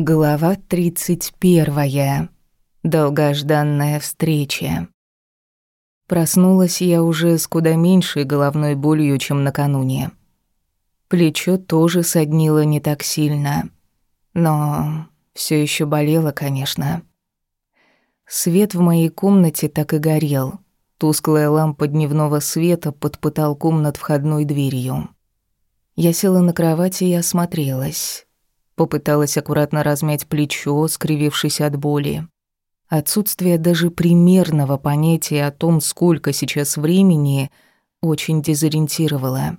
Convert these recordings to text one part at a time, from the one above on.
Глава 31. Долгожданная встреча. Проснулась я уже с куда меньшей головной болью, чем накануне. Плечо тоже соднило не так сильно, но все еще болело, конечно. Свет в моей комнате так и горел. Тусклая лампа дневного света под потолком над входной дверью. Я села на кровати и осмотрелась. Попыталась аккуратно размять плечо, скривившись от боли. Отсутствие даже примерного понятия о том, сколько сейчас времени, очень дезориентировало.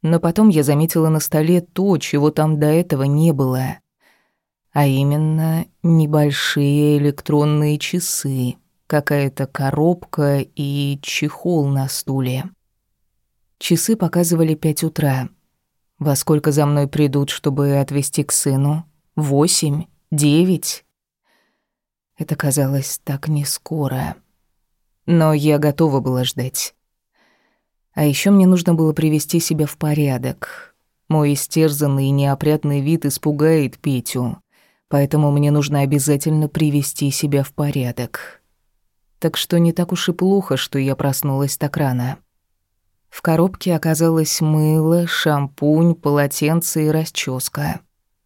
Но потом я заметила на столе то, чего там до этого не было. А именно небольшие электронные часы, какая-то коробка и чехол на стуле. Часы показывали пять утра — во сколько за мной придут, чтобы отвезти к сыну? Восемь? Девять? Это казалось так не скоро. Но я готова была ждать. А еще мне нужно было привести себя в порядок. Мой истерзанный и неопрятный вид испугает Петю, поэтому мне нужно обязательно привести себя в порядок. Так что не так уж и плохо, что я проснулась так рано. В коробке оказалось мыло, шампунь, полотенце и расческа.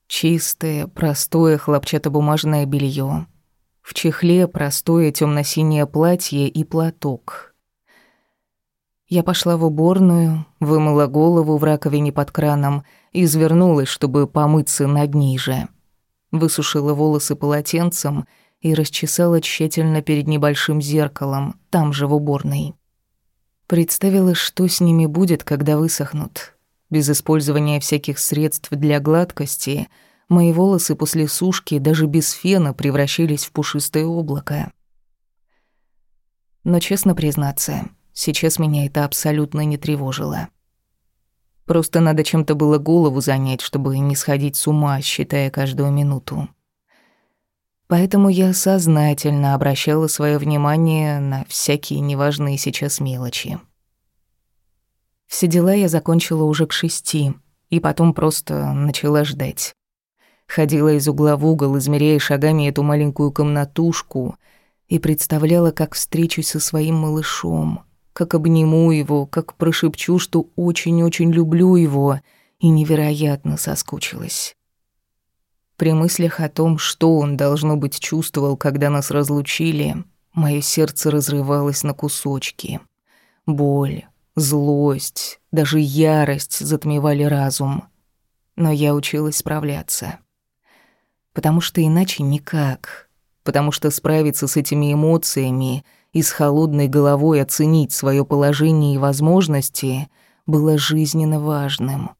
Чистое, простое хлопчатобумажное белье. В чехле простое темно-синее платье и платок. Я пошла в уборную, вымыла голову в раковине под краном и извернулась, чтобы помыться над ней же. Высушила волосы полотенцем и расчесала тщательно перед небольшим зеркалом, там же в уборной. Представила, что с ними будет, когда высохнут. Без использования всяких средств для гладкости мои волосы после сушки даже без фена превращались в пушистое облако. Но честно признаться, сейчас меня это абсолютно не тревожило. Просто надо чем-то было голову занять, чтобы не сходить с ума, считая каждую минуту. Поэтому я сознательно обращала свое внимание на всякие неважные сейчас мелочи. Все дела я закончила уже к шести, и потом просто начала ждать. Ходила из угла в угол, измеряя шагами эту маленькую комнатушку, и представляла, как встречусь со своим малышом, как обниму его, как прошепчу, что очень-очень люблю его, и невероятно соскучилась. При мыслях о том, что он, должно быть, чувствовал, когда нас разлучили, мое сердце разрывалось на кусочки. Боль, злость, даже ярость затмевали разум. Но я училась справляться. Потому что иначе никак. Потому что справиться с этими эмоциями и с холодной головой оценить свое положение и возможности было жизненно важным.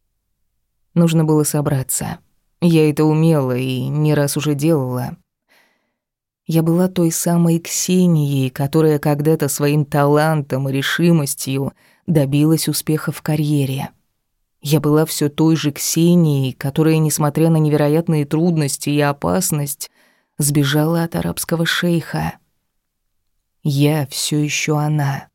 Нужно было собраться — я это умела и не раз уже делала. Я была той самой Ксенией, которая когда-то своим талантом и решимостью добилась успеха в карьере. Я была все той же Ксенией, которая, несмотря на невероятные трудности и опасность, сбежала от арабского шейха. Я все еще она.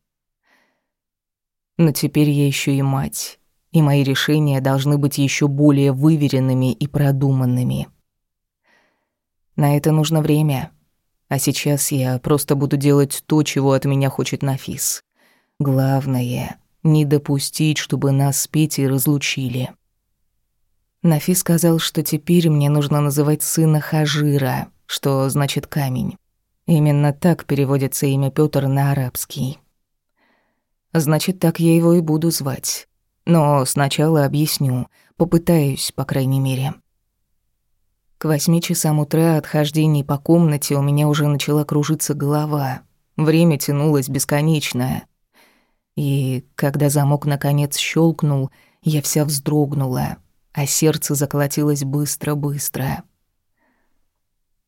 Но теперь я еще и мать и мои решения должны быть еще более выверенными и продуманными. На это нужно время. А сейчас я просто буду делать то, чего от меня хочет Нафис. Главное — не допустить, чтобы нас с Петей разлучили. Нафис сказал, что теперь мне нужно называть сына Хажира, что значит «камень». Именно так переводится имя Пётр на арабский. Значит, так я его и буду звать. Но сначала объясню, попытаюсь, по крайней мере. К восьми часам утра от хождений по комнате у меня уже начала кружиться голова. Время тянулось бесконечное. И когда замок наконец щелкнул, я вся вздрогнула, а сердце заколотилось быстро-быстро.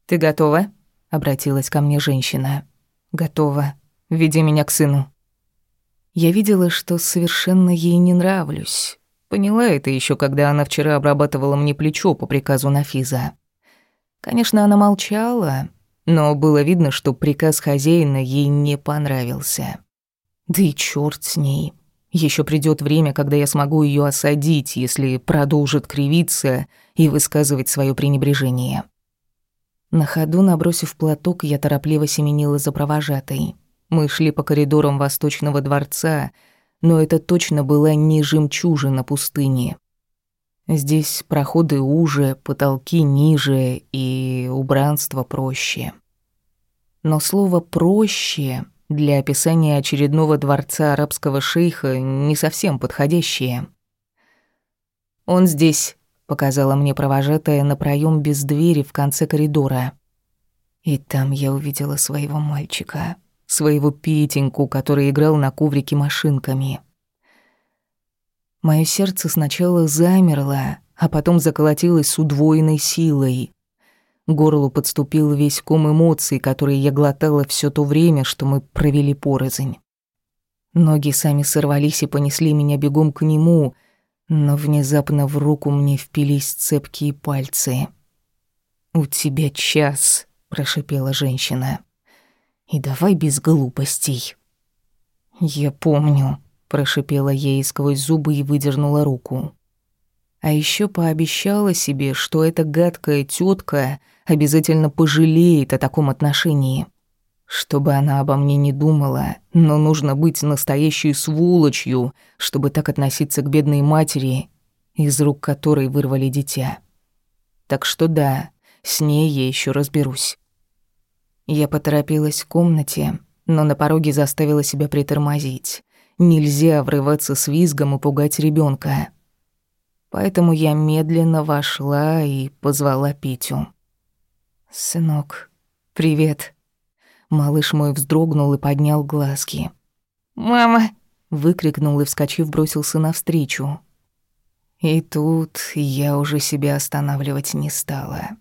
«Ты готова?» — обратилась ко мне женщина. «Готова. Веди меня к сыну». Я видела, что совершенно ей не нравлюсь. Поняла это еще, когда она вчера обрабатывала мне плечо по приказу Нафиза. Конечно, она молчала, но было видно, что приказ хозяина ей не понравился. Да и черт с ней. Еще придет время, когда я смогу ее осадить, если продолжит кривиться и высказывать свое пренебрежение. На ходу, набросив платок, я торопливо семенила за провожатой. Мы шли по коридорам Восточного дворца, но это точно была не жемчужина пустыни. Здесь проходы уже, потолки ниже и убранство проще. Но слово «проще» для описания очередного дворца арабского шейха не совсем подходящее. «Он здесь», — показала мне провожатая на проем без двери в конце коридора. И там я увидела своего мальчика, своего Петеньку, который играл на коврике машинками. Моё сердце сначала замерло, а потом заколотилось с удвоенной силой. Горлу подступил весь ком эмоций, которые я глотала все то время, что мы провели порознь. Ноги сами сорвались и понесли меня бегом к нему, но внезапно в руку мне впились цепкие пальцы. «У тебя час», — прошипела женщина. «И давай без глупостей». «Я помню», прошипела ей сквозь зубы и выдернула руку. А еще пообещала себе, что эта гадкая тетка обязательно пожалеет о таком отношении. Чтобы она обо мне не думала, но нужно быть настоящей сволочью, чтобы так относиться к бедной матери, из рук которой вырвали дитя. Так что да, с ней я еще разберусь. Я поторопилась в комнате, но на пороге заставила себя притормозить. Нельзя врываться с визгом и пугать ребенка. Поэтому я медленно вошла и позвала Петю. «Сынок, привет». Малыш мой вздрогнул и поднял глазки. «Мама!» — выкрикнул и, вскочив, бросился навстречу. И тут я уже себя останавливать не стала.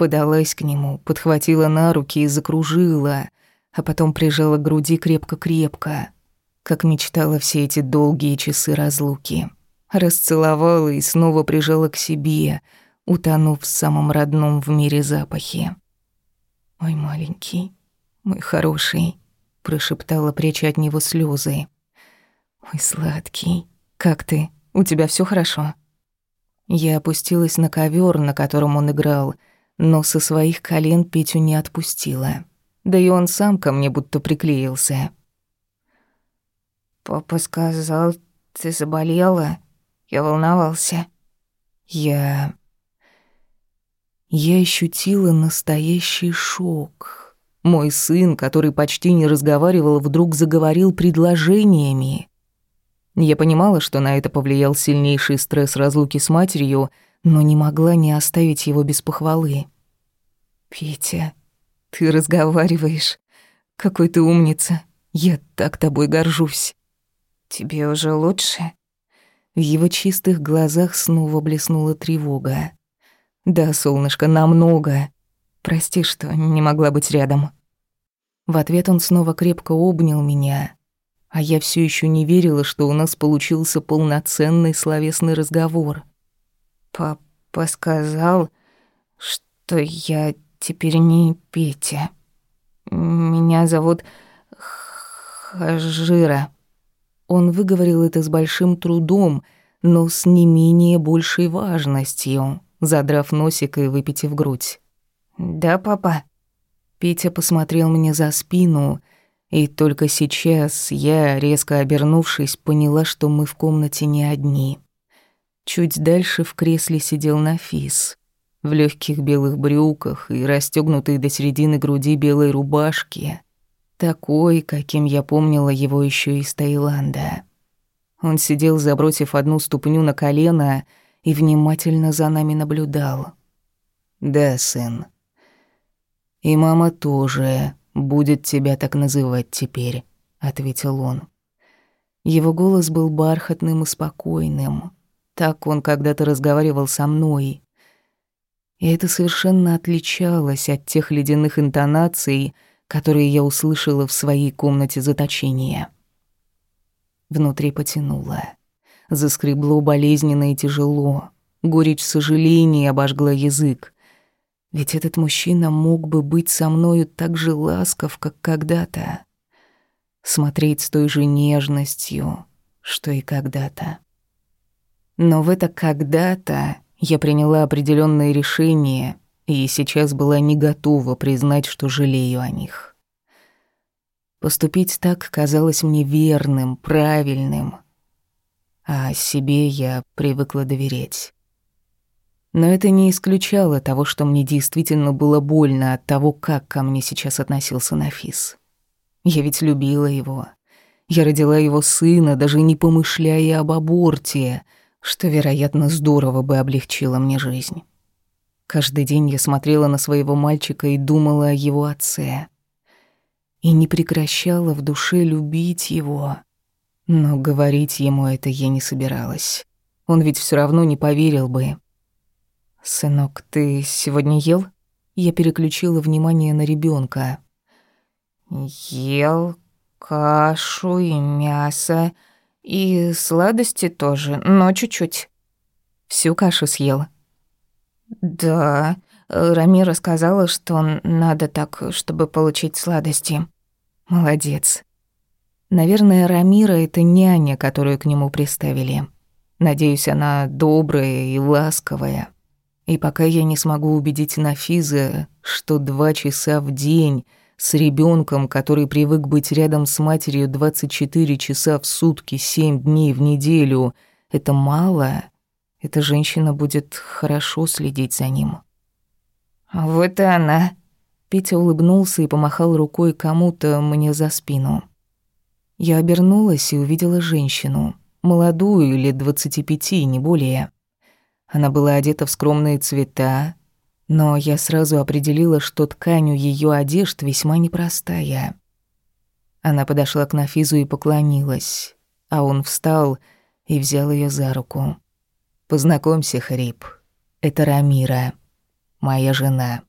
Подалась к нему, подхватила на руки и закружила, а потом прижала к груди крепко-крепко как мечтала все эти долгие часы разлуки. Расцеловала и снова прижала к себе, утонув в самом родном в мире запахе. «Мой маленький, мой хороший», — прошептала, пряча от него слезы. «Мой сладкий, как ты? У тебя все хорошо?» Я опустилась на ковер, на котором он играл, но со своих колен Петю не отпустила. Да и он сам ко мне будто приклеился. Папа сказал, ты заболела. Я волновался. Я... Я ощутила настоящий шок. Мой сын, который почти не разговаривал, вдруг заговорил предложениями. Я понимала, что на это повлиял сильнейший стресс разлуки с матерью, но не могла не оставить его без похвалы. «Петя, ты разговариваешь. Какой ты умница. Я так тобой горжусь». «Тебе уже лучше?» В его чистых глазах снова блеснула тревога. «Да, солнышко, намного. Прости, что не могла быть рядом». В ответ он снова крепко обнял меня, а я все еще не верила, что у нас получился полноценный словесный разговор. «Папа сказал, что я теперь не Петя. Меня зовут Хажира». Он выговорил это с большим трудом, но с не менее большей важностью, задрав носик и выпитив грудь. «Да, папа?» Петя посмотрел мне за спину, и только сейчас я, резко обернувшись, поняла, что мы в комнате не одни. Чуть дальше в кресле сидел Нафис, в легких белых брюках и расстегнутой до середины груди белой рубашке, такой, каким я помнила его еще из Таиланда. Он сидел, забросив одну ступню на колено, и внимательно за нами наблюдал. «Да, сын. И мама тоже будет тебя так называть теперь», — ответил он. Его голос был бархатным и спокойным. Так он когда-то разговаривал со мной. И это совершенно отличалось от тех ледяных интонаций, которые я услышала в своей комнате заточения. Внутри потянуло. Заскребло болезненно и тяжело. Горечь сожаления обожгла язык. Ведь этот мужчина мог бы быть со мною так же ласков, как когда-то. Смотреть с той же нежностью, что и когда-то. Но в это когда-то я приняла определенные решения и сейчас была не готова признать, что жалею о них. Поступить так казалось мне верным, правильным, а себе я привыкла доверять. Но это не исключало того, что мне действительно было больно от того, как ко мне сейчас относился Нафис. Я ведь любила его. Я родила его сына, даже не помышляя об аборте, что, вероятно, здорово бы облегчило мне жизнь. Каждый день я смотрела на своего мальчика и думала о его отце. И не прекращала в душе любить его. Но говорить ему это я не собиралась. Он ведь все равно не поверил бы. «Сынок, ты сегодня ел?» Я переключила внимание на ребенка. «Ел кашу и мясо, и сладости тоже, но чуть-чуть». «Всю кашу съел?» «Да, Рамира сказала, что надо так, чтобы получить сладости». «Молодец». Наверное, Рамира — это няня, которую к нему приставили. Надеюсь, она добрая и ласковая. И пока я не смогу убедить Нафиза, что два часа в день с ребенком, который привык быть рядом с матерью 24 часа в сутки, 7 дней в неделю, это мало, эта женщина будет хорошо следить за ним. «Вот и она!» Петя улыбнулся и помахал рукой кому-то мне за спину. Я обернулась и увидела женщину, молодую, лет двадцати пяти, не более. Она была одета в скромные цвета, но я сразу определила, что ткань у её одежд весьма непростая. Она подошла к Нафизу и поклонилась, а он встал и взял её за руку. «Познакомься, Хрип, это Рамира, моя жена».